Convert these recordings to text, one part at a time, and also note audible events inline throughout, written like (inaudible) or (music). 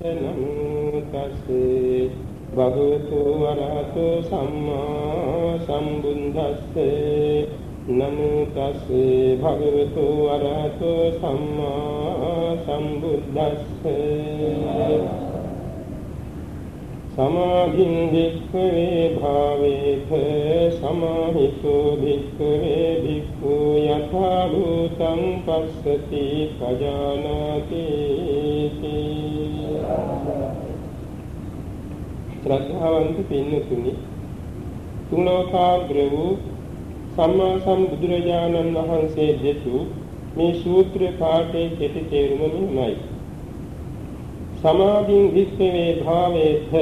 නමෝ තස්සේ භගවතු වරහතු සම්මා සම්බුද්දස්සේ නමෝ තස්සේ භගවතු වරහතු සම්මා සම්බුද්දස්සේ සමාධින් වික්ඛවේ භාවේත සමාහිතෝ වික්ඛවේ වික්ඛු යථා භූතං පස්සති පජානාති ශ්‍රද්ධාවන්ත පින්නතුනි තුලෝකාග්‍ර වූ සම්මා සම්බුදුරජාණන් වහන්සේ දෙතු මේ සූත්‍ර පාඨයේ කෙටි තේරුම මෙහිමයි සමාධින් විස්සේ භාවේත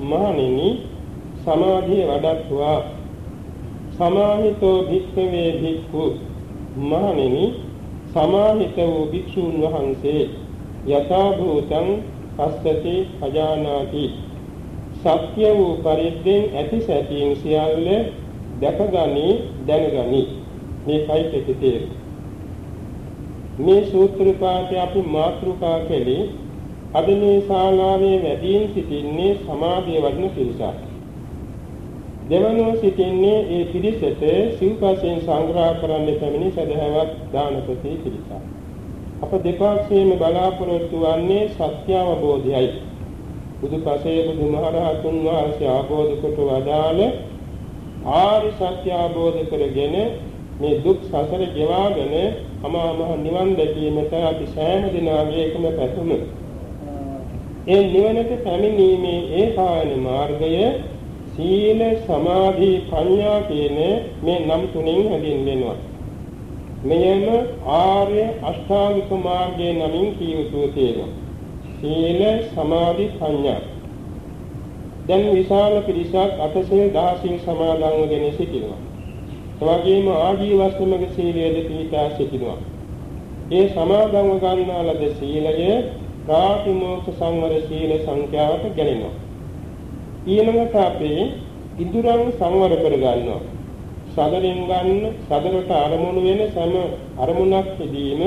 මහණෙනි සමාධිය වඩත්වා. සමාහිතෝ භික්ඛවේ භික්ඛු මහණෙනි සමාහිත වූ භික්ෂුන් වහන්සේ යථා භූතං පස්සති අජානාති සත්‍ය වූ පරිද්දෙන් ඇති සැටියෙන් සියල්ල දැකගනි දැනගනි මේකයි පිටිතේ මේ සූත්‍ර පාඨය අපි මාතෘකා කෙලේ අද මේ ශාලාවේ වැඩියෙන් සිටින්නේ සමාධිය වඩන පිරිසක්. දෙවනුව සිටින්නේ ඒ පිරිසට සිව්පසෙන් සංග්‍රහ කරන්න පැමිණි සදහවත් දානපති පිරිසක්. අප දෙපාර්ශ්වයේම බලාපොරොත්තු වන්නේ සත්‍ය අවබෝධයයි. බුදුපසේ බුදුමහරහතුන් වහන්සේ ආબોධ කොට වදාළ ආරි සත්‍ය ආબોධ කරගෙන මේ දුක් සසර ගෙවාගෙන අමා මහ නිවන් දැකීමට අපි සෑම දිනාගේ එකම පැතුම. ඒ නිවනට පැමිණීමේ ඒකායන මාර්ගය සීල සමාධි ප්‍රඥා කියන මේ නම් තුනෙන් හැඳින්වෙනවා. මෙයම ආර්ය අෂ්ටාංගික මාර්ගයේ නමින් කියවසෝ තියෙනවා. සීල සමාධි ප්‍රඥා. දැන් විශාල පිරිසක් අටසේ දහසින් සමාදන්ව ගෙන සිටිනවා. එවැගේම ආජීවස්තමක සීලයේද පිහිටා සිටිනවා. ඒ සමාදන්ව ගන්නා ලද සීලය ප්‍රාතිමෝක්ෂ සංවර සීල සංඛ්‍යාවට ගැලෙනවා. ඊළඟට අපි ඉදුරන් සංවර කර ගන්නවා. සදරින් ගන්න සදරට අරමුණු වෙන සම අරමුණක් හිදීම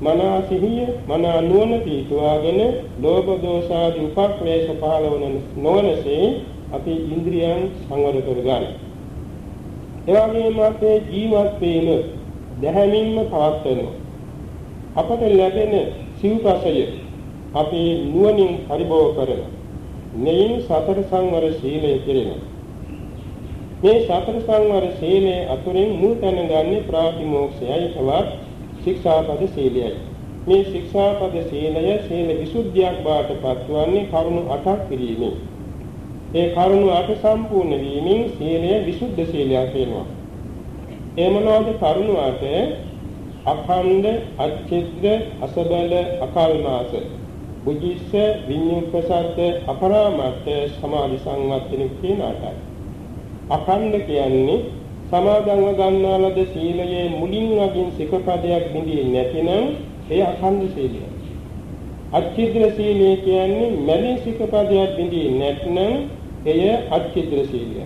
මනා සිහිය මනා නුවණ පිටුවාගෙන ලෝභ දෝෂ ආදී උපක්ලේශ පහළවන නොවනසේ අපි ඉන්ද්‍රියන් සංවර කර ගන්න. එවැගේම අපේ ජීවත් වීම දැහැමින්ම පවත්වනවා. අපට ලැබෙන සිව්පසය අපි නුවණින් පරිභෝග කරන මෙයින් සතර සංවර සීලය කෙරෙනවා. මේ සතර සංවර සීලයේ අතුරින් මුල් තැන ගන්නේ ප්‍රාතිමෝක්ෂයයි තවත් ශික්ෂාපද සීලයයි. මේ ශික්ෂාපද සීලය සීල විසුද්ධියක් බවට පත්වන්නේ කරුණු 8ක් පිළිමේ. ඒ කරුණු 8 සම්පූර්ණ වීමෙන් සීලය විසුද්ධ සීලයක් වෙනවා. ඒ මොනවාද කරුණු 8? අඛණ්ඩ, අච්චිද්ද, අසබල, අකල්මාස බුද්ධිස්ස විඤ්ඤුප්පසත් අපරාමත්ත සමාධි සංවත්තන කියන අටයි. අඛණ්ඩ කියන්නේ සමාදන්ව ගන්නා ලද සීලයේ මුලින් වගින් සිකපදයක් බිඳී නැතිනම් ඒ අඛණ්ඩ සීලය. අච්චිද්‍ර සීලය කියන්නේ මැලි සිකපදයක් බිඳී නැත්නම් එය අච්චිද්‍ර සීලය.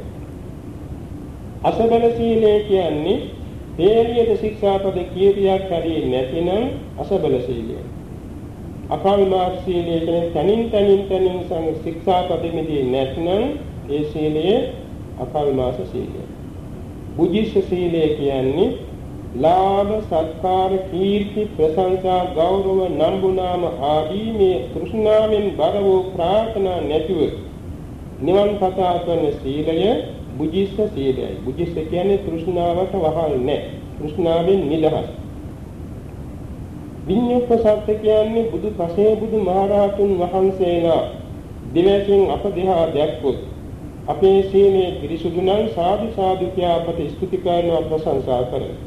අසබල සීලය කියන්නේ තේරියට ශික්ෂාපද කීපයක් හරි නැතිනම් අසබල සීලය. අකල්මාක් සීලය කියන්නේ තනින් තනින් තනින් සං ශික්ෂාපදෙමිදී නැත්නම් ඒ සීලය අකල්මාස සීලය. බුද්ධිස්ස සීලය කියන්නේ ලාභ සත්කාර කීර්ති ප්‍රශංසා ගෞරව නම්බුනාම ආදී මේ කෘෂ්ණාවෙන් බර වූ ප්‍රාර්ථනා නැතිව නිවන් කතා කරන සීලය බුද්ධිස්ස සීලයයි. බුද්ධිස්ස කියන්නේ තෘෂ්ණාවට වහල් නැහැ. තෘෂ්ණාවෙන් නිදහස්. විඤ්ඤුප්පසත්ත කියන්නේ බුදු පසේ බුදු මහරහතුන් වහන්සේලා දිවසින් අප දිහා දැක්කොත් අපේ සීලේ පිරිසුදු නම් සාදු සාදු කියා අපට ස්තුති කරනවා ප්‍රශංසා කරනවා.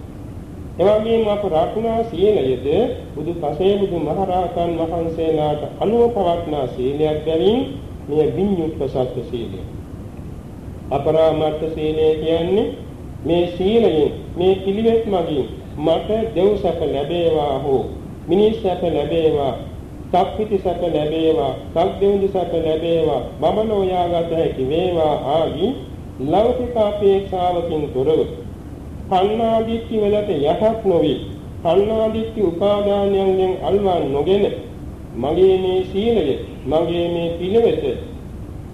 එවැගේම අප රාකුණා සීලයද බුදු පසේ බුදු මහරහතන් වහන්සේලාට අනුව පවත්නා සීලයක් බැවින් මෙය විඤ්ඤුප්පසත්ත සීලය. අපරාමර්ථ සීලය කියන්නේ මේ සීලයෙන් මේ පිළිවෙත් මගින් මට දෙව් සැප ලැබේවා හෝ මිනිස් සැප ලැබේවා සක්විති සැප ලැබේවා සක්දෙවිඳු සැප ලැබේවා බබලෝ යාගත හැකි වේවා ආදී ලෞකික අපේක්ෂාවකින් තොරව කන්නාදිත්‍ය වලට යටත් නොවි. කන්නාදිත්‍ය උපාදානයෙන් අල්වන් නොගෙන මගේ මේ සීලය මගේ මේ පිළිවෙත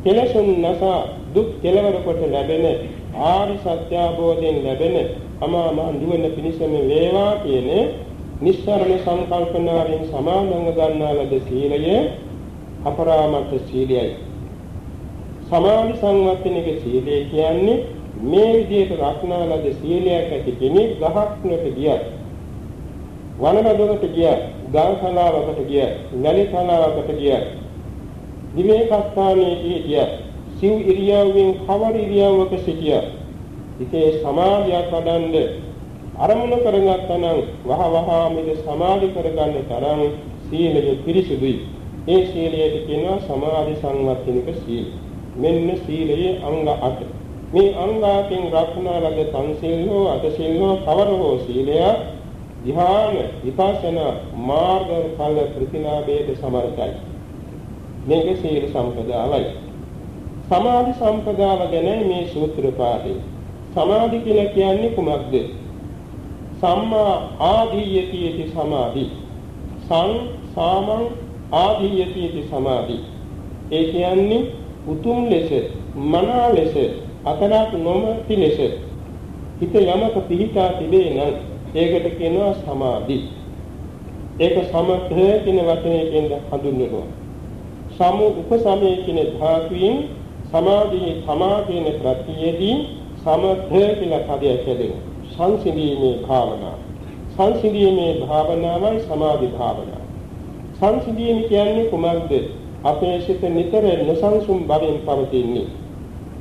කෙලසුන් නැසා දුක් කෙලවර කොට ලැබෙන ආරි සත්‍ය අවබෝධයෙන් ලැබෙන අමා මහ නිවන පිණිසම වේවා කියන නිස්සාරණ සංකල්පනාවෙන් සමාදන්ව ගන්නා ලද සීලය අපරාමත්ත සීලයයි. සමාධි සංවත්තනික සීලය කියන්නේ මේ විදිහට රක්නා ලද සීලයක් ඇති කෙනෙක් ගහක්නට ගියත් වනබදකට ගියත් ගාංකලාවකට ගියත් නැලිකලාවකට ගියත් දිමේකස්ථානයේ ගියත් සිව් ඉරියව්වෙන් කවර ඉරියව්වක සිටියත් ඉතේ සමාධියක් වඩන්ද අරමුණු කරගත්තා නම් වහ වහා මිද සමාධි කරගන්න තරම් සීලය පිරිසුදුයි. ඒ සීලයට කියනවා සමාධි සංවර්ධනික සීල. මෙන්න සීලයේ අංග 8. මේ අංගාකින් රක්නා ලද පංසීල් හෝ අටසීල් හෝ කවර හෝ සීලය ධ්‍යාන විපස්සනා මාර්ග ඵල ප්‍රතිලාභයට සමර්ථයි. මේක සීල සම්පදායයි. සමාධි සම්පදාය ගැන මේ සූත්‍ර පාඨය. සමාධි කියලා කියන්නේ කුමක්ද? සම්මා ආදීයති යති සමාධි. සං සාමං ආදීයති යති සමාධි. ඒ කියන්නේ උතුම් ලෙස මනා ලෙස අතරක් නොමැති ලෙස හිත යමක පිහිටා තිබේ නම් ඒකට කියනවා සමාධි. ඒක සමථ කියන වචනයෙන් හඳුන්වනවා. සමු උපසමයේ කියන ධාතුයෙන් සමාධියේ සමාධියන ප්‍රත්‍යයේදී සමථ කියලා පදයක් හැදෙනවා. සංසිඳීමේ භාවනාව. සංසිඳීමේ භාවනාවයි සමාධි භාවනාව. සංසිඳීම කියන්නේ කුමක්ද? අපේ සිත නිතර නොසන්සුන් බවෙන් පවතින්නේ.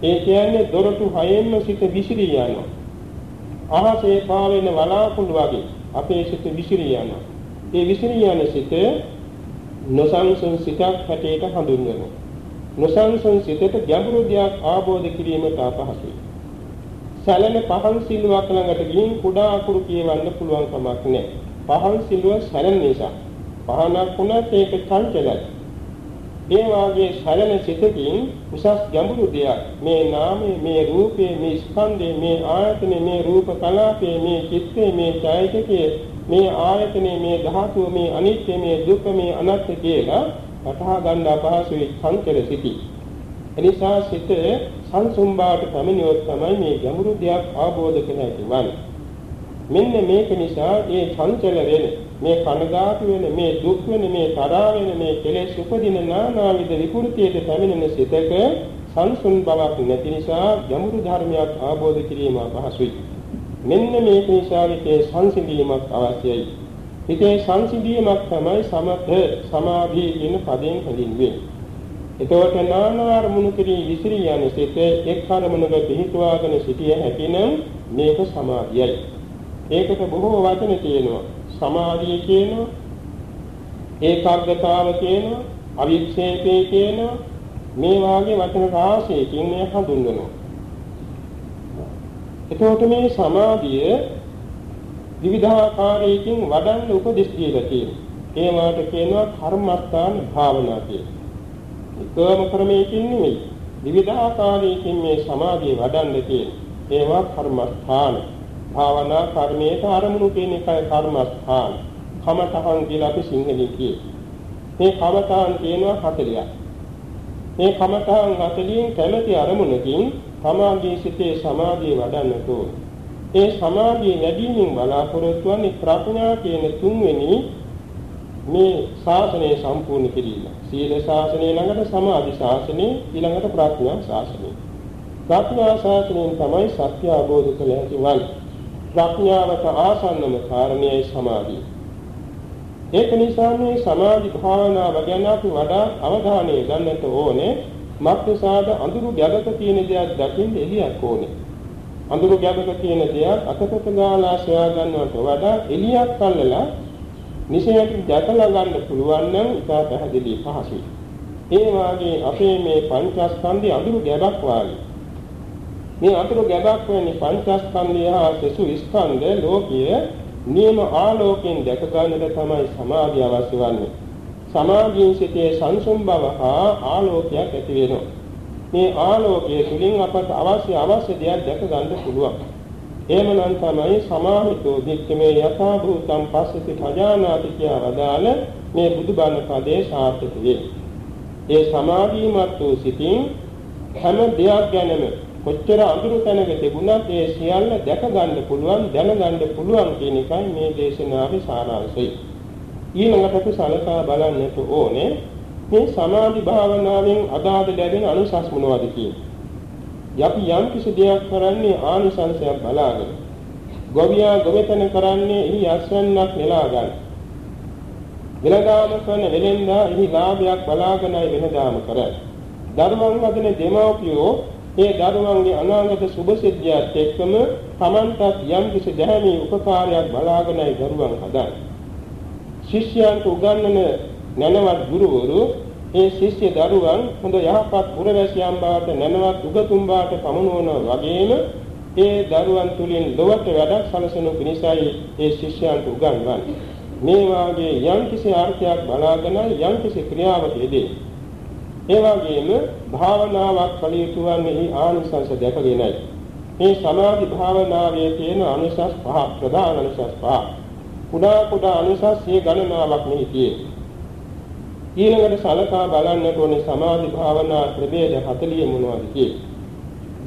ඒ කියන්නේ දොරටු හයෙන්ම සිත විසිරී යනවා. අහසේ පාවෙන වලාකුළු වගේ අපේ සිත විසිරී යනවා. ඒ විසිරී යන සිත නොසන්සුන් සිතක් හැටියට හඳුන්වනවා. නොසන්සුන් සිතට ගැඹුරු දෙයක් ආબોධ කිරීමට අපහසුයි. සැලෙන පහන් සිල්ුවක් ළඟට ගිහින් කුඩා අකුරු කියවන්න පුළුවන් කමක් නැහැ. පහන් සිල්ුව සැලෙන නිසා. පහනක් වුණත් ඒක චංචලයි. ඒ වාගේ සැලෙන සිතකින් උසස් ගැඹුරු දෙයක් මේ නාමයේ මේ රූපයේ මේ ස්කන්ධයේ මේ ආයතනයේ මේ රූප කලාපයේ මේ චිත්තයේ මේ ඡායකයේ මේ ආයතනයේ මේ ධාතුව මේ අනිත්‍ය මේ දුක්ඛ මේ අනාත්ම කියලා වටහා ගන්න අපහසුයි චංචල සිටි. එනිසා සිත සංසුම් බවට පැමිණියොත් තමයි මේ ගැඹුරු දෙයක් ආબોධ කර හැකි වන්නේ. මෙන්න මේක නිසා මේ චංචල වෙන, මේ කනගාටු වෙන, මේ දුක් වෙන, මේ තරහා වෙන, මේ කෙලෙස් උපදින නානාවිද විකෘතියට පැමිණෙන සිතක සංසුන් බවක් නැති නිසා ගැඹුරු ධර්මයක් ආબોධ කිරීම අපහසුයි. මෙන්න මේක නිසා හිතේ සංසිඳීමක් අවශ්‍යයි. හිතේ සංසිඳීමක් තමයි සමථ සමාධි කියන පදයෙන් හැඳින්වෙන්නේ. එතකොට නානා අරමුණු කෙරෙහි විසිරී යන සිත එක් අරමුණක පිහිටුවාගෙන සිටිය හැකිනම් මේක සමාධියයි. ඒකට බොහෝ වචන තියෙනවා. සමාධිය කියනවා ඒකාග්‍රතාව කියනවා අවික්ෂේපේ කියනවා මේ වාගේ වචන රාශියකින් මේ හඳුන්වනවා. එතකොට මේ සමාධිය විවිධාකාරයකින් වඩන්න උපදෙස් දීලා තියෙනවා. ඒවාට කියනවා කර්මස්ථාන භාවනා කියලා. එකම ක්‍රමයකින් නෙමෙයි. විවිධාකාරයකින් මේ සමාධිය වඩන්න තියෙන. ඒවා කර්මස්ථාන. භාවනා කර්මයට අරමුණු කියන එකයි කර්මස්ථාන. කමතහන් කියලා අපි සිංහලෙන් කියේ. මේ කමතහන් කියනවා 40ක්. මේ කමතහන් 40න් කැමැති අරමුණකින් සමාධියේ සිටේ සමාධිය වඩන්න ඕනේ. ඒ සමාධිය වැඩිමින් බලාපොරොත්තු වන්නේ ප්‍රඥා කියන තුන්වෙනි මේ ශාසනය සම්පූර්ණ කිරීම. සීල ශාසනය ළඟට සමාධි ශාසනය ඊළඟට ප්‍රඥා ශාසනය. ප්‍රඥා ශාසනයෙන් තමයි සත්‍ය අවබෝධ කළ හැකි වන්නේ. ප්‍රඥාවට ආසන්නම කාරණේයි සමාධිය. ඒක නිසා මේ සමාධි භාවනාව ගැන අපි වඩා අවධානය ගන්නට ඕනේ. මක්නිසාද අඳුරු ගැබක තියෙන දෙයක් දකින්න එළියක් ඕනේ. අඳුරු ගැබක තියෙන දෙයක් අතපත ගාලා සොයා ගන්නවට වඩා එළියක් අල්ලලා නිසයට දැකලා ගන්න පුළුවන් නම් ඉතා පැහැදිලි පහසුයි. ඒ වාගේ අපේ මේ පංචස්කන්ධය අඳුරු ගැබක් වාගේ. මේ අඳුරු ගැබක් වෙන්නේ පංචස්කන්ධය හා සසු ස්කන්ධ ලෝකීය නියම ආලෝකයෙන් දැක ගන්නට තමයි සමාධිය අවශ්‍ය වන්නේ. සමාධියෙන් සිටේ සංසුම් බව හා ආලෝකයක් ඇති වෙනවා. මේ ආලෝකයේ තුලින් අපට අවශ්‍ය අවශ්‍ය දේවල් දැක ගන්න පුළුවන්. එහෙමනම් තමයි සමාහිතෝ දික්කමේ යථා භූතං පස්සති පජානාති කියලා වදාළ මේ බුදුබණ පදේ සාර්ථක වේ. ඒ සමාධිමත් වූ සිතින් හැම දෙයක් ගැනම කොච්චර අඳුරු තැනක තිබුණත් ඒ සියල්ල දැක ගන්න පුළුවන් දැන ගන්න පුළුවන් කියන එකයි මේ දේශනාවේ සාරාංශය. ඊළඟට අපි සලකා බලන්නට ඕනේ මේ සමාධි භාවනාවෙන් අදාළ ලැබෙන අනුසස් මොනවද කියන්නේ. යපි යම් කිසි දෙයක් කරන්නේ ආනිසංසයක් බලාගෙන. ගොවියා ගොවිතැන කරන්නේ එහි අස්වැන්නක් නෙලා ගන්න. වෙනදාම කරන වෙලෙන්දා එහි ලාභයක් බලාගෙනයි වෙනදාම කරන්නේ. ධර්මං වදන දෙමව්පියෝ ඒ දරුවන්ගේ අනාගත සුභ සිද්ධියත් එක්කම Tamanටත් යම් කිසි දැහැමි උපකාරයක් බලාගෙනයි දරුවන් හදන්නේ. ශිෂ්‍යයන්ට උගන්වන නැනවත් ගුරුවරු ඒ ශිෂ්‍ය දරුවන් හොඳ යහපත් පුරවැසියන් බවට නැනවත් උගතුන් බවට පමුණුවන වගේම ඒ දරුවන් තුලින් ලොවට වැඩක් සැලසෙනු පිණිසයි ඒ ශිෂ්‍යයන්ට උගන්වන්නේ. මේ වාගේ යම් කිසි අර්ථයක් බලාගෙන යම් කිසි ක්‍රියාවක යෙදේ. ඒ වගේම භාවනාවක් කළ යුතු වන්නේ ආනිසංස දැකගෙනයි. මේ සමාධි භාවනාවේ තියෙන අනුසස් පහ ප්‍රධාන අනුසස් පහ. කුඩා කුඩා අනුසස් සිය ගණනාවක් මෙහි තියෙනවා. ඊළඟට සලකා බලන්නට ඕනේ සමාධි භාවනා ප්‍රභේද 40 මොනවද කියන්නේ.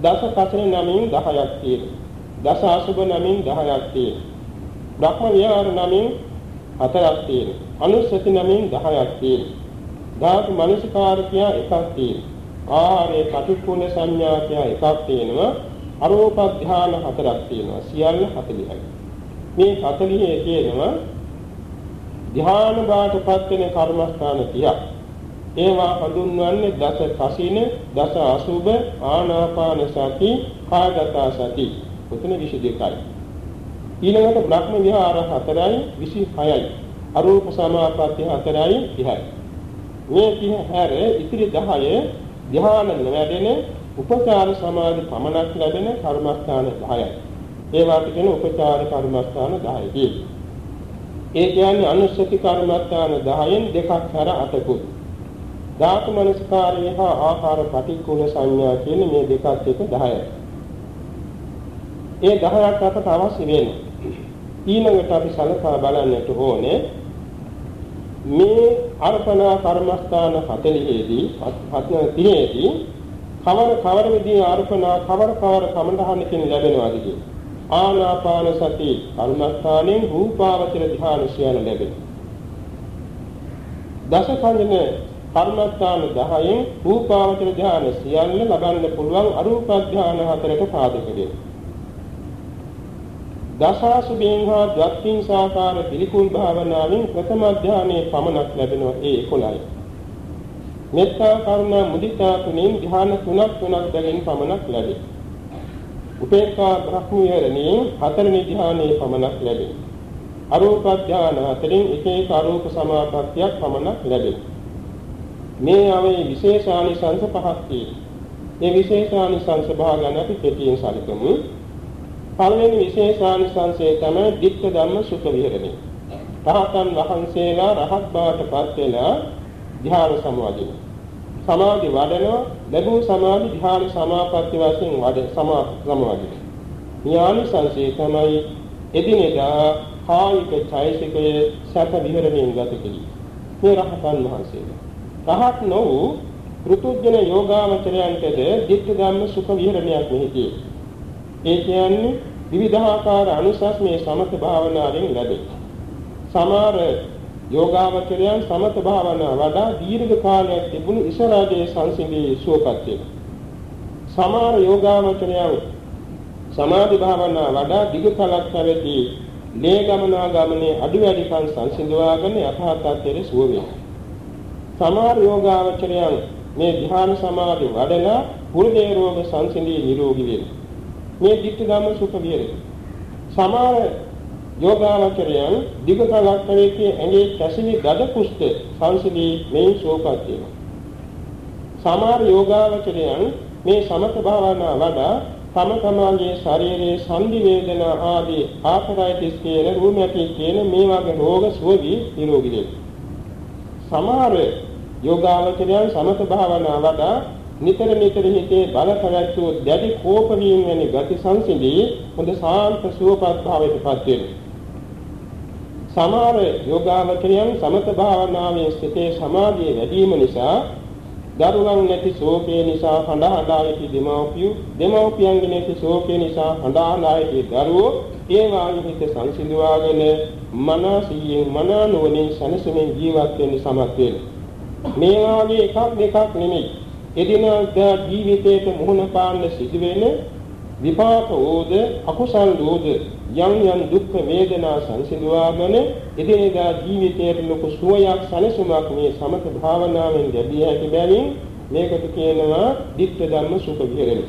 දස කසන නමින් 10ක් තියෙනවා. දස අසුබ නමින් 10ක් තියෙනවා. බ්‍රහ්ම විහාර නමින් 4ක් තියෙනවා. අනුස්සති නමින් 10ක් තියෙනවා. ධාතු මනසිකාර කියා එකක් තියෙනවා. ආහාරයේ කටුකුණ සංඥා කියා එකක් තියෙනවා. අරූප ධාන හතරක් තියෙනවා. සියල්ල 40යි. මේ 40 තියෙනවා ධ්‍යාන බාටපත් වෙන කර්මස්ථාන 30ක්. ඒවා හඳුන්වන්නේ දස කසින, දස අසුබ, ආනාපාන සති, කායගත සති. උතන 22යි. ඊළඟට බ්‍රහ්ම විහාර 4යි 26යි. අරූප සමාපatti 4යි 30යි. මේ 30 හැර ඉතිරි 10 ධ්‍යාන නොවැඩෙන උපචාර සමාධි පමණක් ලැබෙන කර්මස්ථාන 10යි. ඒවාට කියන උපචාර කර්මස්ථාන 10යි. ඒ කියන්නේ අනුස්සති කර්මස්ථාන 10න් දෙකක් හැර අටකුත්. ධාතු මනස්කාරය හා ආකාර පටික්කුල සංඥා කියන මේ දෙකත් එක 10යි. ඒ 10ක් අපට අවශ්‍ය වෙන්නේ. ඊළඟට අපි සලකා බලන්නට ඕනේ මේ අර්පණා කර්මස්ථාන 40ේදී 30ේදී කවර කවර විදිහේ අර්පණා කවර කවර කමඳහනකින් ලැබෙනවාද කියන්නේ ආනාපාන සති කර්මස්ථානෙන් රූපාවචර ධ්‍යාන සියන ලැබෙනවා. දසකන්දන කර්මස්ථාන 10න් රූපාවචර ධ්‍යාන සියල්ල ලබන්න පුළුවන් අරූප ධ්‍යාන හතරට සාධක වෙනවා. දසාසුභයෙන් හා ද්වත්තිං සාකාර පිළිකුල් භාවනාවෙන් ප්‍රථම ධානයේ පමණක් ලැබෙනවා ඒ 11යි. මෙත්තා කරුණා මුදිතා තුනෙන් ධ්‍යාන තුනක් තුනක් දැකින් පමණක් ලැබෙනවා. උපේක්ඛා බ්‍රහ්මීයරණී හතරෙනි ධ්‍යානයේ පමණක් ලැබේ. අරූප ධ්‍යාන හතරෙන් එක එක අරූප සමාපත්තියක් පමණක් ලැබේ. මේ ආවේ විශේෂානිසංස පහක් තියෙනවා. මේ විශේෂානිසංස භාගන අපි කෙටියෙන් සැලකමු. පළවෙනි විශේෂානිසංසය තමයි ධිට්ඨ ධම්ම සුඛ විහරණය. රහතන් වහන්සේලා රහත් බවට පත් වෙලා ධ්‍යාන සමාධිය. සමාධි වඩනවා ලැබූ සමාධි ධ්‍යාන සමාපatti වශයෙන් වඩ සමා සමාධි. ඥාන සංසේ තමයි එදිනෙදා කායික චෛසිකයේ සැප විහරණයෙන් ගත කෙරේ. මේ රහතන් වහන්සේලා. රහත් නොවූ ෘතුජන යෝගාවචරයන්ටද ධිට්ඨ ධම්ම සුඛ විහරණයක් මෙහිදී. ඒ කියන්නේ විවිධාකාර අනුසස් මේ සමත භාවනාවෙන් ලැබේ. සමහර යෝගාවචරයන් සමත භාවනා වඩා දීර්ඝ කාලයක් තිබුණු ඉසරාජයේ සංසිඳී සුවපත් වෙනවා. සමහර යෝගාවචරයන් සමාධි භාවනා වඩා දිග කලක් පැවති ලේ ගමනා ගමනේ අඩු වැඩිකම් සංසිඳවාගෙන යථාර්ථයේ සුව වෙනවා. සමහර යෝගාවචරයන් මේ ධ්‍යාන සමාධි වඩලා හෘදේ රෝග සංසිඳී නිරෝගී වෙනවා. මේ ධිට්ඨ ධම්ම සුඛ විහෙරේ. සමහර යෝගාවචරයන් දිගකලක් කරේකේ ඇඟේ කැසිනි ගද කුෂ්ඨ සංසිදී මේ සෝපත් වෙනවා. සමහර යෝගාවචරයන් මේ සමත භාවනා වඩා තම තමාගේ ශරීරයේ සංදි වේදනා ආදී ආපරයිටිස් කියන රූමැටික් කියන මේ වගේ රෝග සුවදී නිරෝගී වෙනවා. සමහර යෝගාවචරයන් සමත භාවනා වඩා නිතර නිතර හිතේ බල පැවැත්වූ දැඩි කෝප වීම වැනි ගති සංසිඳී හොඳ සාන්ත සුවපත් භාවයටපත් වෙනවා. සමහර යෝගාවචරයන් සමත භාවනාවේ සිටේ සමාධිය වැඩි වීම නිසා දරුවන් නැති ශෝකේ නිසා හඬ හඬා සිටි දෙමව්පියෝ දෙමව්පියන්ගේ නැති ශෝකේ නිසා හඬ හඬා සිටි දරුවෝ ඒ වාගේ හිත සංසිඳවාගෙන මනසියෙන් මනනුවණින් සනසමින් ජීවත් වෙන්න සමත් වෙනවා මේ වාගේ එකක් දෙකක් නෙමෙයි. එදිනදා ජීවිතයේ මුහුණ පාන්න සිදුවෙන විපාක වූද අකුසල් වූද යම් යම් දුක් වේදනා සංසිඳවාගෙන එදිනෙදා ජීවිතයේ ලොකු සුවයක් සැලසුමක් මේ සමත භාවනාවෙන් ලැබිය හැකි බැවින් මේකට කියනවා ධිට්ඨ ධම්ම සුඛ විහරණය.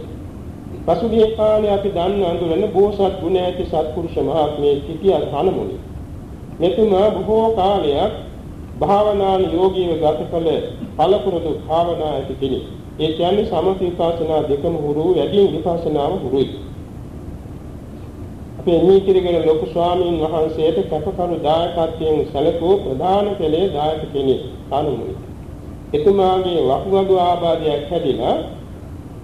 පසුගිය කාලේ අපි දන්න අඳුරන බෝසත් ගුණ ඇති සත්පුරුෂ මහත්මයේ සිටිය තනමුනි. මෙතුමා බොහෝ කාලයක් භාවනා යෝගීව ගත කළ පළපුරුදු භාවනා ඇති කෙනෙක්. ඒ කියන්නේ සමථ විපස්සනා දෙකම හුරු වැඩිම විපස්සනාව හුරුයි. අපේ නීතිරිගල ලොකු ස්වාමීන් වහන්සේට කැපකරු දායකත්වයෙන් සැලකූ ප්‍රධාන පෙළේ දායක කෙනෙක් කනුමුනි. එතුමාගේ වකුගඩු ආබාධයක් හැදිලා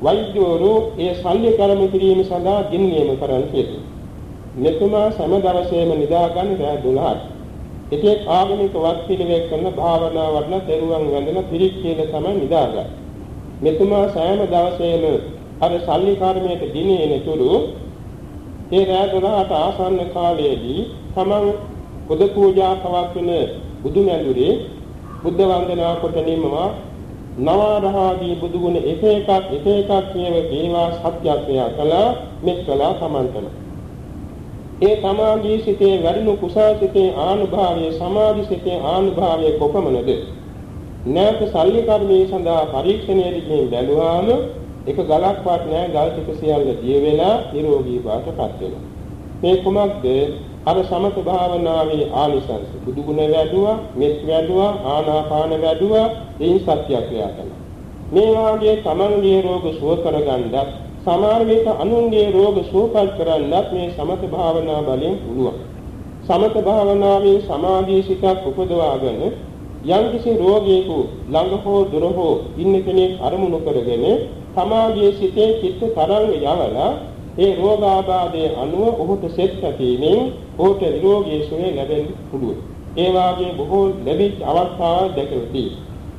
වෛද්‍යවරු ඒ ශල්‍ය කර්ම කිරීම සඳහා දින නියම කරන්න කියලා. මෙතුමා සෑම දවසේම නිදා ගන්න රෑ 12ට. එකෙක් ආගමික වත් පිළිවෙත් කරන භාවනා වඩන තෙරුවන් වැඳන පිරික් කියලා තමයි නිදාගන්නේ. මෙතුමා සෑම දවසේම අර ශල්‍ය කර්මයට දිනේන තුරු ඒ රෑ 12ට ආසන්න කාලයේදී තමන් බුදු පූජා පවත්වන බුදු මැඳුරේ බුද්ධ වන්දනා කොට නිමවා නවරහාදී බුදු ගුණ එක එකක් එක එකක් කියව ඒවා සත්‍යත්වය කළා මෙත් කළා සමන්තන ඒ තමාගේ සිතේ වැඩිණු කුසල් සිතේ ආනුභාවයේ සමාධි සිතේ ආනුභාවයේ කොපමණද? නැවත සල්ලි කර්මයේ සඳහා පරීක්ෂණයේදී බැලුවාම එක ගලක්වත් නැහැ ගල් ටික සියල්ල දිය වෙලා නිරෝගී බවටපත් වෙනවා. මේ කුමක්ද? අර සමත භාවනාවේ ආනිසංස. බුදු ගුණ වැඩුවා මෙත් වැඩුවා ආනාපාන වැඩුවා එයින් සත්‍යයක් ක්‍රියාකරනවා මේ වාගේ තමන්ගේ රෝග සුව කරගන්නත් සමහර විට අනුන්ගේ රෝග සුවපත් කරන්නත් මේ සමත භාවනා බලයෙන් පුළුවන්. සමත භාවනාවේ සමාධි සිතක් උපදවාගෙන යම්කිසි රෝගියෙකු ළඟ හෝ දුර හෝ ඉන්න කෙනෙක් අරමුණු කරගෙන තමාගේ සිතේ චිත්ත තරංග යවලා ඒ රෝගාබාධයේ අනුව ඔහුට සෙත් ඇතිවීමෙන් ඔහුට නිරෝගී සුවය ලැබෙන්න පුළුවන්. ඒ වාගේ බොහෝ ලැබිච්ච අවස්ථාවල් දැකලා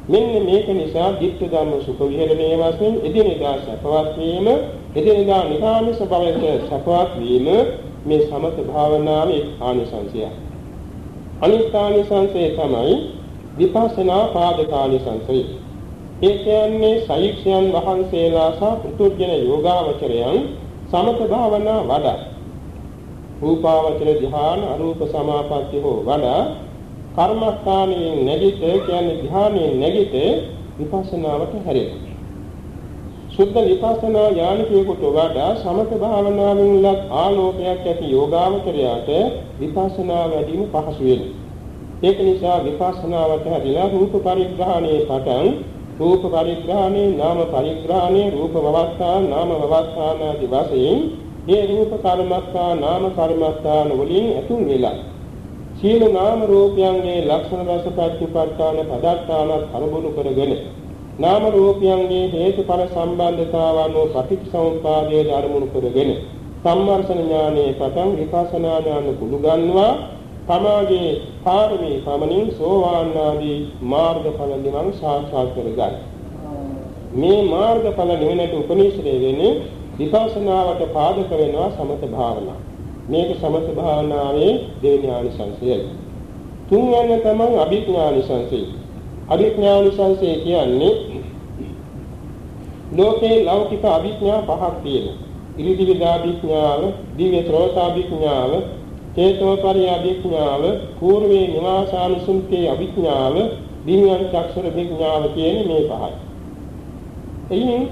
මෙන්න මේක නිසා ධිට්ඨ ධම්ම සුඛ විහරණයේ වශයෙන් එදිනෙදා සපවත් වීම එදිනෙදා නිකාමස භවයට සපවත් වීම මේ සමත භාවනාවේ ආනිසංසය. අනිත් ආනිසංසය තමයි විපස්සනා පාදකානිසංසය. ඒ කියන්නේ සෛක්ෂයන් වහන්සේලා සහ පෘතුජන යෝගාවචරයන් සමත භාවනා වඩා රූපාවචර ධ්‍යාන අරූප සමාපatti හෝ වඩා කර්මස්ථානයෙන් නැගිට කියන්නේ ධ්‍යානයෙන් නැගිට විපස්සනාවට හැරෙනවා. සුද්ධ විපස්සනා ඥානිකයෙකුට වඩා සමත භාවනාවෙන් ලක් ආලෝකයක් ඇති යෝගාවචරයට විපස්සනා වැඩිම පහසු වෙනවා. ඒක නිසා විපස්සනාවට හැදිලා රූප පරිග්‍රහණයේ පටන් රූප පරිග්‍රහණේ නාම පරිග්‍රහණේ රූප වවස්ථා නාම වවස්ථාන ආදී වශයෙන් මේ රූප කර්මස්ථා නාම කර්මස්ථාන වලින් අතුල් වෙලා සීල නාම රූපයන්ගේ ලක්ෂණ රස ප්‍රතිපත්තාන පදත්තාන අනුබුදු කරගෙන නාම රූපයන්ගේ හේතුඵල සම්බන්ධතාවano ප්‍රතිසම්පාදයේ ධර්මණු කරගෙන සම්මර්ෂණ ඥානයේ පටන් විපස්සනා ඥාන කුළු ගන්නවා. තමාගේ පාරමී පමණින් සෝවාන් ආදී මාර්ගඵල නිවන් සාක්ෂාත් කරගන්න. මේ මාර්ගඵල නිවනට උපනිශ්‍රේ වෙන්නේ විපස්සනාවට පාදක වෙනවා සමත භාවනාව. මේක සමත භාවනාවේ දෙවෙනි ආනිසංසයයි. තුන්වැන්න තමයි අභිඥානිසංසය. අභිඥානිසංසය කියන්නේ ලෝකේ ලෞකික අභිඥා පහක් තියෙනවා. ඉරිදි විදාභිඥාව, දිව්‍ය ශ්‍රෝතාභිඥාව, චේතෝපරිය අභිඥාව, పూర్වේ නිවාසානුසුම්කේ අභිඥාව, දිව්‍යං චක්ෂර විඥාව කියන මේ පහයි. එයින්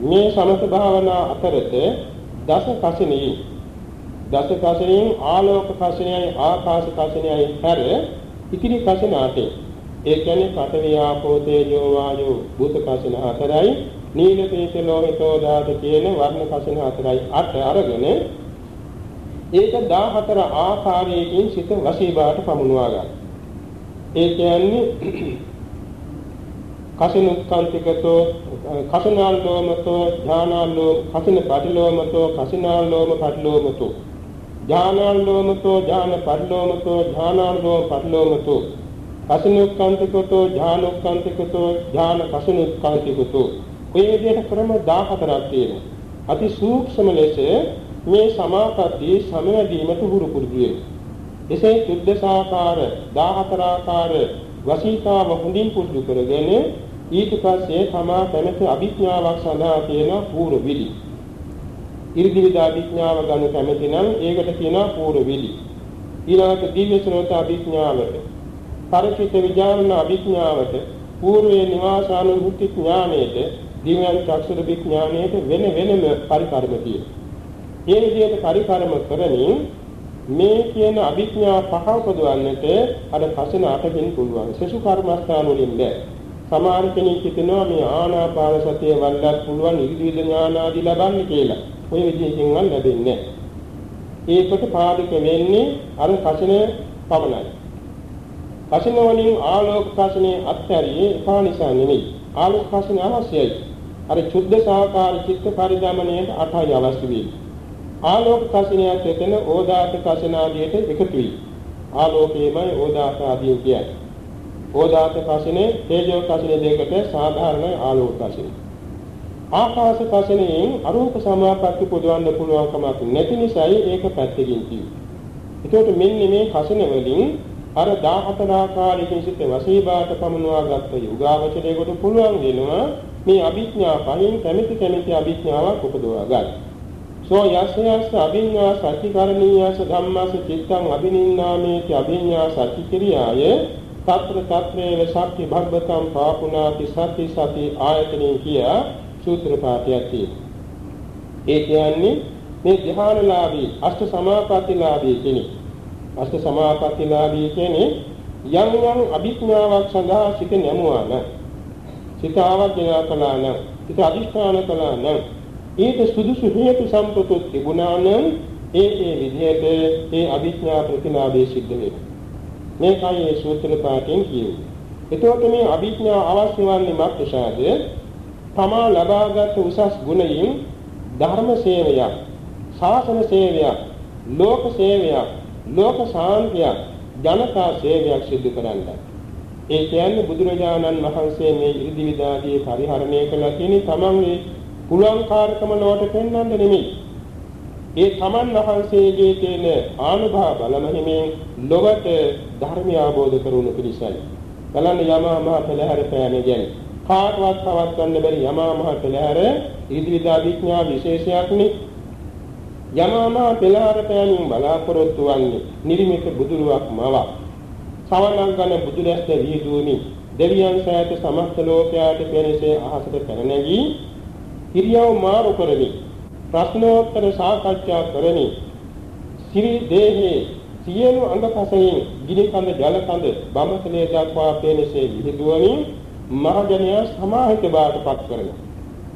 මේ සමත භාවනා අතරත දස කසිනිය දස කසිනිය ආලෝක කසිනියයි ආකාශ කසිනියයි හැර ඉතිරි කසින අටේ ඒ කියන්නේ පඨවි ආපෝ තේජෝ වායෝ භූත කසින හතරයි නීල පීත ලෝහිතෝ දාත කියන වර්ණ කසින හතරයි අට අරගෙන ඒක 14 ආකාරයකින් සිත වශීභාවට පමුණවා ගන්න. ඒ කියන්නේ (clears throat) කසිනුත්කාන්තිකතෝ කසනාලෝමතෝ ඥානාලෝ කසින පටිලෝමතෝ කසිනාලෝම පටිලෝමතෝ ඥානාලෝමතෝ ඥාන පරිලෝමතෝ ඥානාලෝම පරිලෝමතෝ කසිනුක්කාන්තිකතෝ ඥානුක්කාන්තිකතෝ ඥාන කසිනුක්කාන්තිකතෝ ඔය විදිහට ක්‍රම 14ක් තියෙනවා. අති සූක්ෂම ලෙස මේ සමාපatti සමවැදීමට හුරු පුරුදු වෙනවා. එසේ සුද්ධසාකාර 14 ආකාර වසීතාව හොඳින් පුරුදු කරගෙන ඊට පස්සේ තමා කැමති අභිඥාවක් සඳහා තියෙන පූර්ව විලි. ඉරිදි විද අභිඥාව ගන්න කැමති නම් ඒකට කියනවා පූර්ව විලි. ඊළඟට දිව්‍ය ශ්‍රෝත අභිඥාවට, පරිචිත විඥාන අභිඥාවට, පූර්වේ නිවාසානුභූති ඥානයට, දිව්‍යන් චක්ෂුර විඥානයට වෙන වෙනම පරිකරම තියෙනවා. මේ විදිහට පරිකරම කරමින් මේ කියන අභිඥා පහ උපදවන්නට අර කසන අටකින් පුළුවන්. සසු කර්මස්ථාන වලින් බෑ. සමහර කෙනෙක් හිතනවා මේ ආනාපාන සතිය වඩන්නත් පුළුවන් ඉරිදිවිද ඥාන ආදී ලබන්න කියලා. ওই විදිහකින් වන් ලැබෙන්නේ නැහැ. ඒකට පාදක වෙන්නේ අර කසින පමණයි. කසින වලින් ආලෝක කසිනේ අත්හැරියේ එපා නිසා නෙමෙයි. ආලෝක කසින අවශ්‍යයි. අර චුද්ධ සාකාර චිත්ත පරිදමණයට අටයි අවශ්‍ය වෙන්නේ. ආලෝක කසිනයක් එතන ඕදාත කසින ආදියට එකතු වෙයි. ආලෝකයමයි ඕදාත ආදිය කියන්නේ. ඕදාත කසිනේ තේජෝ කසිනේ දෙකට සාධාරණ ආලෝක කසිනේ. ආකාශ කසිනෙන් අරූප සමාපatti පුදවන්න පුළුවන් කමක් නැති නිසායි ඒක පැත්තකින් කිව්වේ. ඒකට මෙන්න මේ කසින වලින් අර 14 ආකාරයකින් සිට වසීබාට පමනවා ගත්ත යෝගාවචරයකට පුළුවන් වෙනවා මේ අභිඥා පහින් කැමැති කැමැති අභිඥාවක් උපදවා ගන්න. සෝ යස යස අභිඥා සත්‍චිකරණීයස ධම්මස චිත්තං අභිනින්නාමේති අභිඥා සත්‍චි කිරියාය తත්‍ර తත්‍රේව සත්‍ය භග්ගතම් පාපුනාති සති සති ආයතනෙ කියා සූත්‍ර පාඨයක් තියෙනවා. ඒ කියන්නේ මේ ධ්‍යානලාභී අෂ්ට සමාපත්තිලාභී කෙනෙක්. අෂ්ට සමාපත්තිලාභී කෙනෙක් යම් යම් අභිඥාවක් සඳහා සිත නැමුවා නම් සිත ආවර්ජනා කළා නම් සිත අදිෂ්ඨාන කළා නම් ඊට සුදුසු හේතු සම්පතු තිබුණා නම් ඒ ඒ විදිහට ඒ අභිඥා ප්‍රතිලාභයේ සිද්ධ වෙනවා. මේකයි මේ සූත්‍ර පාඨයෙන් කියුවේ. එතකොට මේ අභිඥා අවශ්‍ය වන්නේ මක්නිසාද? තමා ලබාගත් උසස් ගුණයෙන් ධර්ම සේවයක්, ශාසන සේවයක්, ලෝක සේවයක්, ලෝක ශාන්තියක්, ජනතා සේවයක් සිදු කරන්නයි. ඒ කියන්නේ බුදුරජාණන් වහන්සේ මේ ඉරිදි විදාදී පරිහරණය කළා කියන්නේ තමන්ගේ පුළුවන් කාර්යකම ලෝට පෙන්වන්න නෙමෙයි. ඒ තමන් වහන්සේගේ තියෙන ආනුභාව බලමහිමෙන් ලොවට ධර්මය අවබෝධ කරුණු පිණිසයි. බලන්න යමා මහ පෙළහැර පෑම කියන්නේ කාටවත් පවත්වන්න බැරි යමා මහ පෙළහැර ඉදිරිදා විඥා විශේෂයක්නේ. යමා මහ පෙළහැර පෑමින් බලාපොරොත්තු වන්නේ නිර්මිත බුදුරුවක් මවක්. සවනංගන බුදුරැස්ත වීදුවනි දෙවියන් සෑත සමස්ත ලෝකයාට පෙරසේ අහසට පැන නැගී ඉරියව් මාරු කරමි. ප්‍රශ්නෝත්තර සාකච්ඡා කරමි. සිරි දේහේ සියලු අංගපසයෙන් ගිනි කඳ ජල කඳ බඹසලේ දක්වා පෙනසේ විහිදුවමින් මහජනයා සමාහිත බාටපත් කරනවා.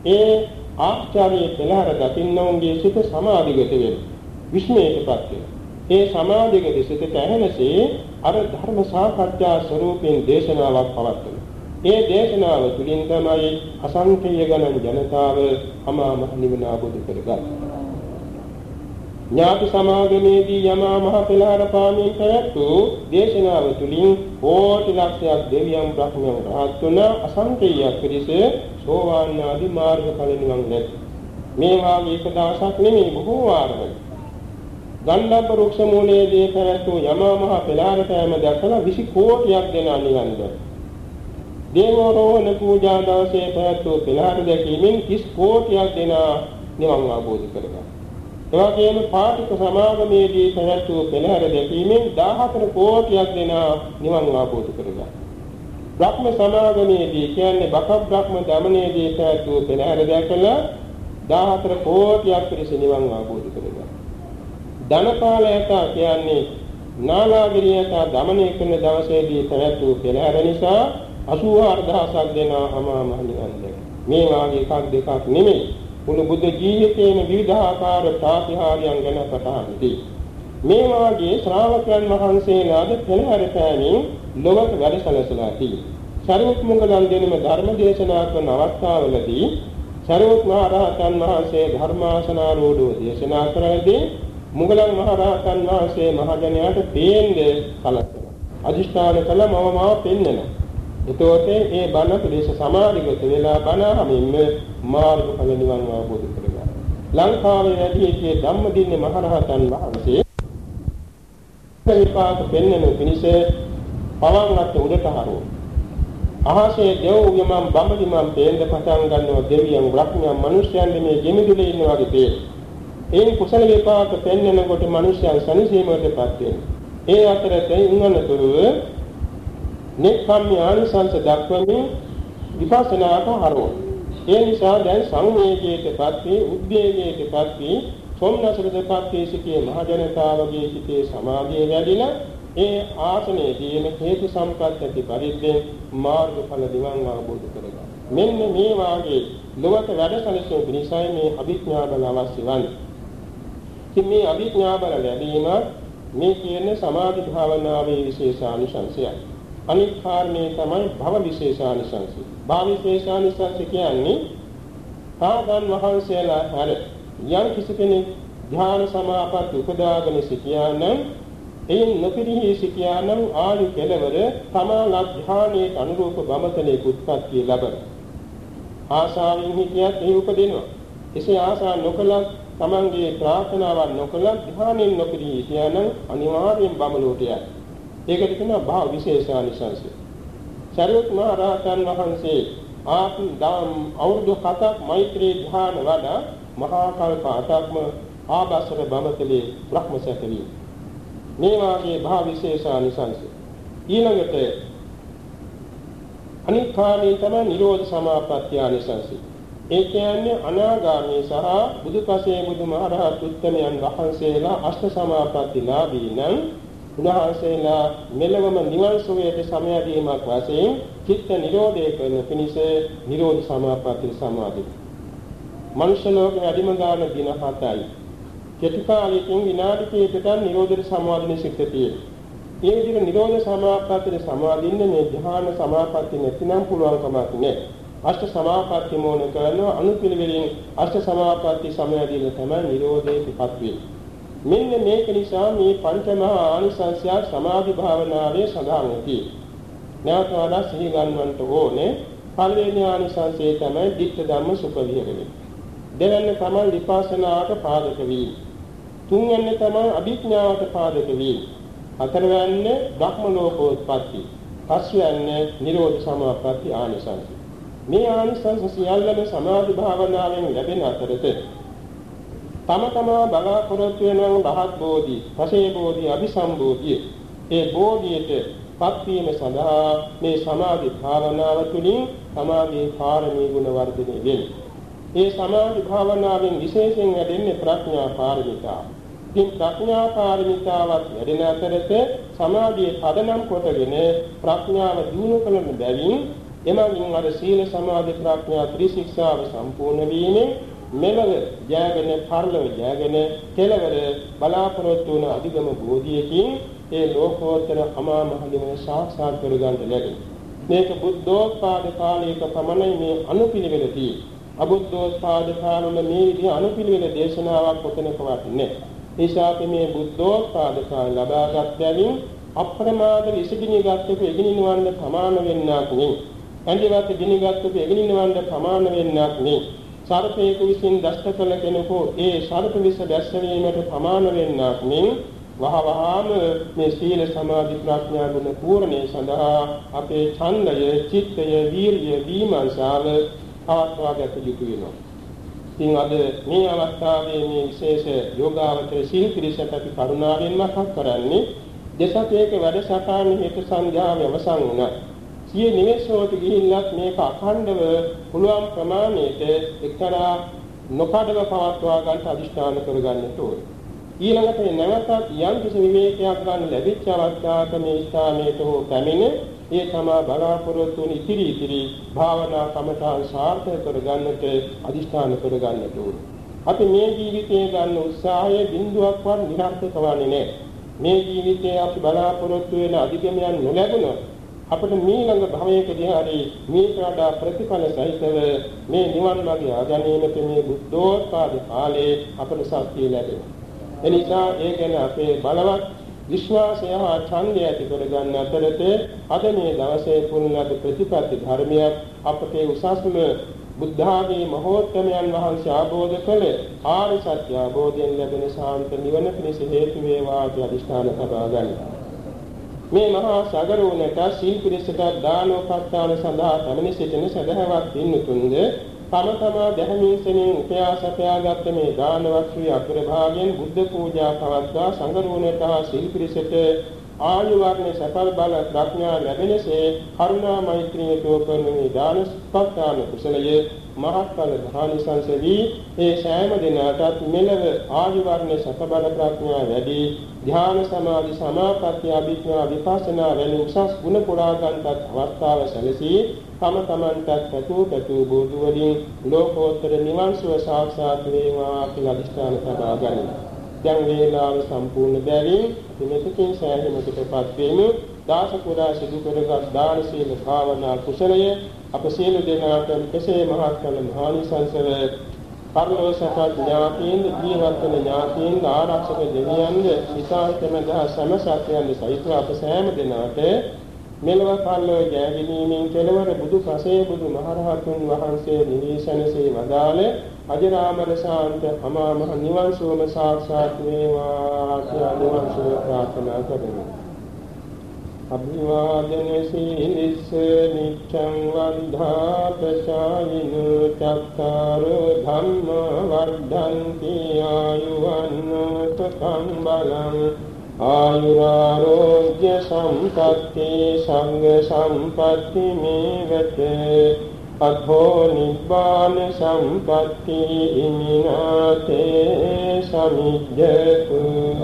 ඒ ආශ්චර්යයේ පෙළහර දකින්නවුන්ගේ සිත සමාධිගත වෙනවා. විස්මයටපත් වෙනවා. ඒ සමාධිගත සිත පැහැෙනසේ අර ධර්ම සාකච්ඡා ස්වරූපයෙන් දේශනාවක් පවත්වනවා. ඒ දේශනාව තුළින් තමයි අසංඛේය ගණන් ජනතාව අමා මහ නිවන අවබෝධ කරගන්නේ. ඥාති සමාගමේදී යමා මහ පෙළහර පාමින් කරත්තු දේශනාව තුලින් කෝටි ලක්ෂයක් දෙවියන් බ්‍රහ්මයන් රහත් වන අසංකේයයක් පිරිස සෝවාන් ආදී මාර්ගඵල නිවන් ලැබ. මේ වාගේ එක දවසක් නෙමෙයි බොහෝ වාරවල. ගණ්ඩබ්බ රුක්ෂ මූලයේදී කරත්තු යමා මහ පෙළහර පෑම දැකලා 20 කෝටියක් දෙනා නිවන් ලැබ. දේවෝරෝහණ පූජා දවසේ කරත්තු පෙළහර දැකීමෙන් 30 කෝටියක් දෙනා නිවන් අවබෝධ කරගන්නවා. එවැගේම පාටික සමාගමේදී පැවැත්වූ පෙළහැර දැකීමෙන් 14 කෝටියක් දෙනා නිවන් අවබෝධ කරගන්නවා. බ්‍රහ්ම සමාගමේදී කියන්නේ බක බ්‍රහ්ම දමනයේදී පැවැත්වූ පෙළහැර දැකලා 14 කෝටියක් පිරිස නිවන් අවබෝධ කරගන්නවා. ධනපාලයට කියන්නේ නාලාගිරියට දමනය කරන දවසේදී පැවැත්වූ පෙළහැර නිසා 84000ක් දෙනා අමා මහ නිවන් දැක. මේ වාගේ එකක් දෙකක් නෙමෙයි මුළු බුද්ධ ජීවිතයේම විවිධාකාර ප්‍රාතිහාර්යයන් ගැන කතාවදී මේ වාගේ ශ්‍රාවකයන් වහන්සේලාද පෙළහැර පෑමින් ලොවට වැඩ සැලසලා තියෙනවා. සරුවත් මොංගලන් දෙනම ධර්ම දේශනා කරන අවස්ථාවලදී සරුවත් මහ රහතන් වහන්සේ ධර්මාසනාරූඪව දේශනා කරද්දී මුගලන් මහරහතන් වහන්සේ මහජනයාට පේන්නේ කලකනවා. අදිෂ්ඨාන කළ මම මාව පෙන්වනවා. එතකොට මේ බණ ප්‍රදේශ සමාධිගත වෙලා බණ අහමින්ම මාර්ගඵල නිවන් අවබෝධ කරගන්නවා. ලංකාවේ වැඩි සිටියේ ධම්මදින්න මහරහතන් වහන්සේ විපාක පෙන්වන පිණිස පවන්වත් උඩට හරවෝ. අහසේ දෙව් යමම් බඹදිමම් පේන්න පටන් ගන්නවා දෙවියන් බ්‍රහ්මයන් මිනිස්යන් මේ ගෙමිදුලේ ඉන්න වගේ තේරෙනවා. ඒ කුසල විපාක පෙන්වනකොට මිනිස්යන් සනිසීමකටපත් වෙනවා. ඒ අතරේ ඉන්නතුරුව නෙක්ඛම්ම ආනිසංස දක්වමින් විපස්සනාට හරවනවා. ඒ නිසා දැන් සංවේගයටපත් වී උද්වේගයටපත් වී සොම්නසරටපත් වී සිටියේ මහ ජනතාවගේ සිටේ සමාධිය වැඩිලා ඒ ආසනයේදීම හේතු සම්පත් ඇති පරිද්දෙන් මාර්ගඵල දිවන් අවබෝධ කරගන්න. මෙන්න මේ වාගේ ලෝක වැඩසටහන පිණිසයි මේ අභිඥා බල අවශ්‍ය වන්නේ. ඉතින් මේ අභිඥා බල ලැබීම මේ කියන සමාධි භාවනාවේ විශේෂානුශංසයයි. අනිත් කාරණේ තමයි භව විශේෂානුශංසය. භව විශේෂානුශංසය කියන්නේ සාදන් වහන්සේලා හැර යම් කිසි කෙනෙක් ධ්‍යාන සමාපatti උපදාගෙන සිටියා නම් එයින් නොපිරිහි සිටියා නම් ආයු කෙලවර තමා ලබ්ධානයේ අනුරූප බමතලේ උත්පත්තිය ලබන. ආශාවෙන් හිටියත් ඒ උපදිනවා. එසේ ආශා නොකලත් තමන්ගේ ප්‍රාර්ථනාවක් නොකලත් ධ්‍යානෙන් නොපිරිහි සිටියා නම් අනිවාර්යෙන් බමලෝට යයි. ඒකට කියනවා භාව විශේෂානිසංසය සරියුත් මහ රහතන් වහන්සේ ආත්ම දම් අවුරුදු 7ක් මෛත්‍රී ධ්‍යාන වඩා මහා කල්ප 8ක්ම ආබසර බමතලේ බ්‍රහ්මසතලී මේ වාගේ භා විශේෂානිසංස ඊළඟට අනිකාමී තමයි නිරෝධ සමාපත්තිය ආනිසංසය ඒ කියන්නේ අනාගාමී සහ බුදුපසේ බුදුමහරහත් උත්තමයන් වහන්සේලා අෂ්ට සමාපatti ලාභී නම් උන්වහන්සේලා මෙලවම නිවන් සුවයට සමයදීමක් වශයෙන් චිත්ත නිරෝධය කරන පිණිස නිරෝධ සමාපatti සමාධි. මනුෂ්‍ය ලෝකයේ අදිම ගාන දින 7යි. කෙටි කාලයකින් විනාඩි කිහිපයකින් නිරෝධයට සමාදින සිත් තියෙනවා. මේ විදිහට නිරෝධ සමාපත්තිය සමාදින්න මේ ධ්‍යාන සමාපatti නැතිනම් පුළුවන් කමක් නැහැ. අෂ්ට සමාපatti මොන කරනවා අනුපිළිවෙලින් අෂ්ට සමාපatti සමයදීල තමයි නිරෝධයටපත් වෙන්නේ. මෙන්න මේක නිසා මේ පංචමහා ආනිසංසය සමාධි භාවනාවේ සඳහන් වෙති. නැවත වඩා සිහි ගන්නවන්ට ඕනේ පළවෙනි ආනිසංසය තමයි ධිට්ඨ ධම්ම සුඛ විහරණය. දෙවැන්න තමයි විපස්සනාට පාදක වීම. තුන්වැන්නේ තමයි අභිඥාවට පාදක වීම. හතරවැන්නේ බ්‍රහ්ම ලෝකෝත්පත්ති. පස්වැන්නේ නිරෝධ සමාපatti ආනිසංස. මේ ආනිසංස සියල්ලම සමාධි භාවනාවෙන් ලැබෙන අතරත තම තමා බලාපොරොත්තු වෙන රහත් බෝධි, පසේ බෝධි, අபிසම්බෝධිය. ඒ බෝධියට පත්වීම සඳහා මේ සමාධි භාවනාව තුළින් සමාධියේ පාරමී ගුණ වර්ධනය වෙනවා. ඒ සමාධි භාවනාවෙන් විශේෂයෙන් වැඩෙන්නේ ප්‍රඥා පාරමිතාව. ඉතින් ප්‍රඥා පාරමිතාවත් වැඩෙන අතරේ සමාධියේ පදනම් කොටගෙන ප්‍රඥාව දිනු කරන බැවින් එමගින් අර සීල සමාධි ප්‍රඥා ත්‍රිශික්ෂාව සම්පූර්ණ වීමෙන් මෙලව ජයගෙන පරලව ජයගෙන කෙලවර බලාපොරොත්තු වන අධිගම බෝධියකින් ඒ ලෝකෝත්තර අමා මහ නිවන සාක්ෂාත් කරගන්න ලැබෙනවා. මේක බුද්ධෝත්පාද කාලයක පමණයි මේ අනුපිළිවෙල තියෙන්නේ. අබුද්ධෝත්පාද කාලවල මේ විදිහ අනුපිළිවෙල දේශනාවක් කොතනකවත් නැහැ. ඒසාපේ මේ බුද්ධෝත්පාද කාල ලබාගත් බැවින් අප්‍රමාද විසගිනිගත්තු එගිනිනවන්න ප්‍රමාණ වෙන්නක් නෙයි. ඇඳිවත් ගිනිගත්තු එගිනිනවන්න ප්‍රමාණ වෙන්නක් නෙයි. සර්පේක විසින් දෂ්ට කළ කෙනෙකු ඒ සර්ප විස දැස්වීමට ප්‍රමාණ වෙන්නක් නෙයි. වහවහාම මේ සීල සමාධි ප්‍රඥා ගුණ පූර්ණේ සඳහා අපේ ඡන්දය, චිත්තය, වීරිය, දීමන්සාව පවත්වාගත යුතු වෙනවා. ඉතින් අද මේ අවස්ථාවේ මේ විශේෂ යෝගාවචර සීල පිළිසකට අපි කරුණාවෙන් මතක් කරන්නේ දසකේක වැඩසටහන හේතු සංඥාව අවසන් වුණා. සිය නිවෙස්වලට ගිහිල්ලත් මේක අඛණ්ඩව පුළුවන් ප්‍රමාණයට එක්තරා නොකඩව පවත්වා ගන්න අදිෂ්ඨාන කරගන්නට ඕනේ. ඊළඟට නැවතත් යම් කිසි විවේකයක් ගන්න ලැබිච්ච අවස්ථාවක මේ ස්ථානයට හෝ පැමිණ ඒ තමා බලාපොරොත්තු වන ඉතිරි ඉතිරි භාවනා කමඨාන් සාර්ථක කරගන්නට අදිෂ්ඨාන කරගන්නට ඕන. අපි මේ ජීවිතයේ ගන්න උත්සාහය බිඳුවක්වත් නිරර්ථක වන්නේ නැහැ. මේ ජීවිතයේ අපි බලාපොරොත්තු වෙන අධිගමයන් නොලැබුණොත් අපිට මීළඟ භවයකදී හරි මේකට වඩා ප්‍රතිඵල සහිතව මේ නිවන් මාර්ගය ආගැනීමට මේ බුද්ධෝත්පාද කාලේ අපට ශක්තිය ලැබෙනවා. එනිසා ඒ ගැන අපේ බලවත් විශ්වාසය හා ඡන්දය ඇති කර ගන්න අතරතේ අද මේ දවසේ පුණ්‍යද ප්‍රතිපත්ති ධර්මයක් අපේ උසස්ම බුද්ධ ආදී මහෝත්තමයන් වහන්සේ ආબોධ කළ ආර්ය සත්‍ය අවබෝධයෙන් ලැබෙන ශාන්ත නිවන පිණිස හේතු වේවා කියලා අදිස්ථාන කරා ගන්නවා. මේ මහා සගරුණට සීල් පිරිසට දානෝපස්ථාන සඳහා පැමිණ සිටින සදහවත් පින්තුන්ද තම තමා දැහැමින් සෙමින් උපයාසපයාගත් මේ දානවත් ශ්‍රී අග්‍රභාගයෙන් බුද්ධ පූජා පවත්වා සගරුණට සීල් පිරිසට ආයු වර්ණ සඵල බල ප්‍රඥා ලැබෙනසේ කරුණා මෛත්‍රිය තෝපන මේ දාන සත්‍යාන කුසලයේ මහත්ඵල ධානිසංස වී ඒ සෑම දිනකටත් මෙලව ආයු වර්ණ සඵල ප්‍රඥා වැඩි ධ්‍යාන සමාධි සමාපatti අභිඥා විපස්සනා වැනි උසස් ගුණ පුරා ගන්නත් අවස්ථාව සැලසී තම තමන්ටත් පැතු පැතු බෝධි වලින් ලෝකෝත්තර නිවන් සුව සාක්ෂාත් වේවා කියලා අදිෂ්ඨාන කරා ගනිමු. දැන් වේලාව සම්පූර්ණ බැවින් මෙතකින් සෑහීමකටපත් වෙමු. දාස කුඩා සිදු කරගත් දාන සීල භාවනා කුසලය අප සියලු දෙනාට කෙසේ මහත් කළ මහානිසංසව පරලෝසක ඥාතීන් ජීවත්වන ඥාතීන් ආරක්ෂක දෙවියන්ද හිතාහිතම දහ සම සත්‍යයන්ද සහිතව අප සෑම දෙනාට මෙලව පල්ලෝ ජයගැනීමෙන් කෙලවර බුදු පසේ බුදු මහරහතුන් වහන්සේ නිවේශනසේ වදාළ අජරාමර ශාන්ත අමා මහ නිවන් සුවම සාක්ෂාත් වේවා කියලා නිවන් සුව ප්‍රාර්ථනා කරමු. අභිවාදන සීලිස්ස නිච්ඡං වන්ධා ප්‍රචායින චක්කාර ධම්ම වර්ධන්ති ආයුවන් තකම් බලං ආයුරාරෝග්‍ය සම්පත්ති සංඝ සම්පත්ති මේවතේ අතෝ නිබ්බාන සම්පatti ඉමිනාතේ සමිජ්ජතු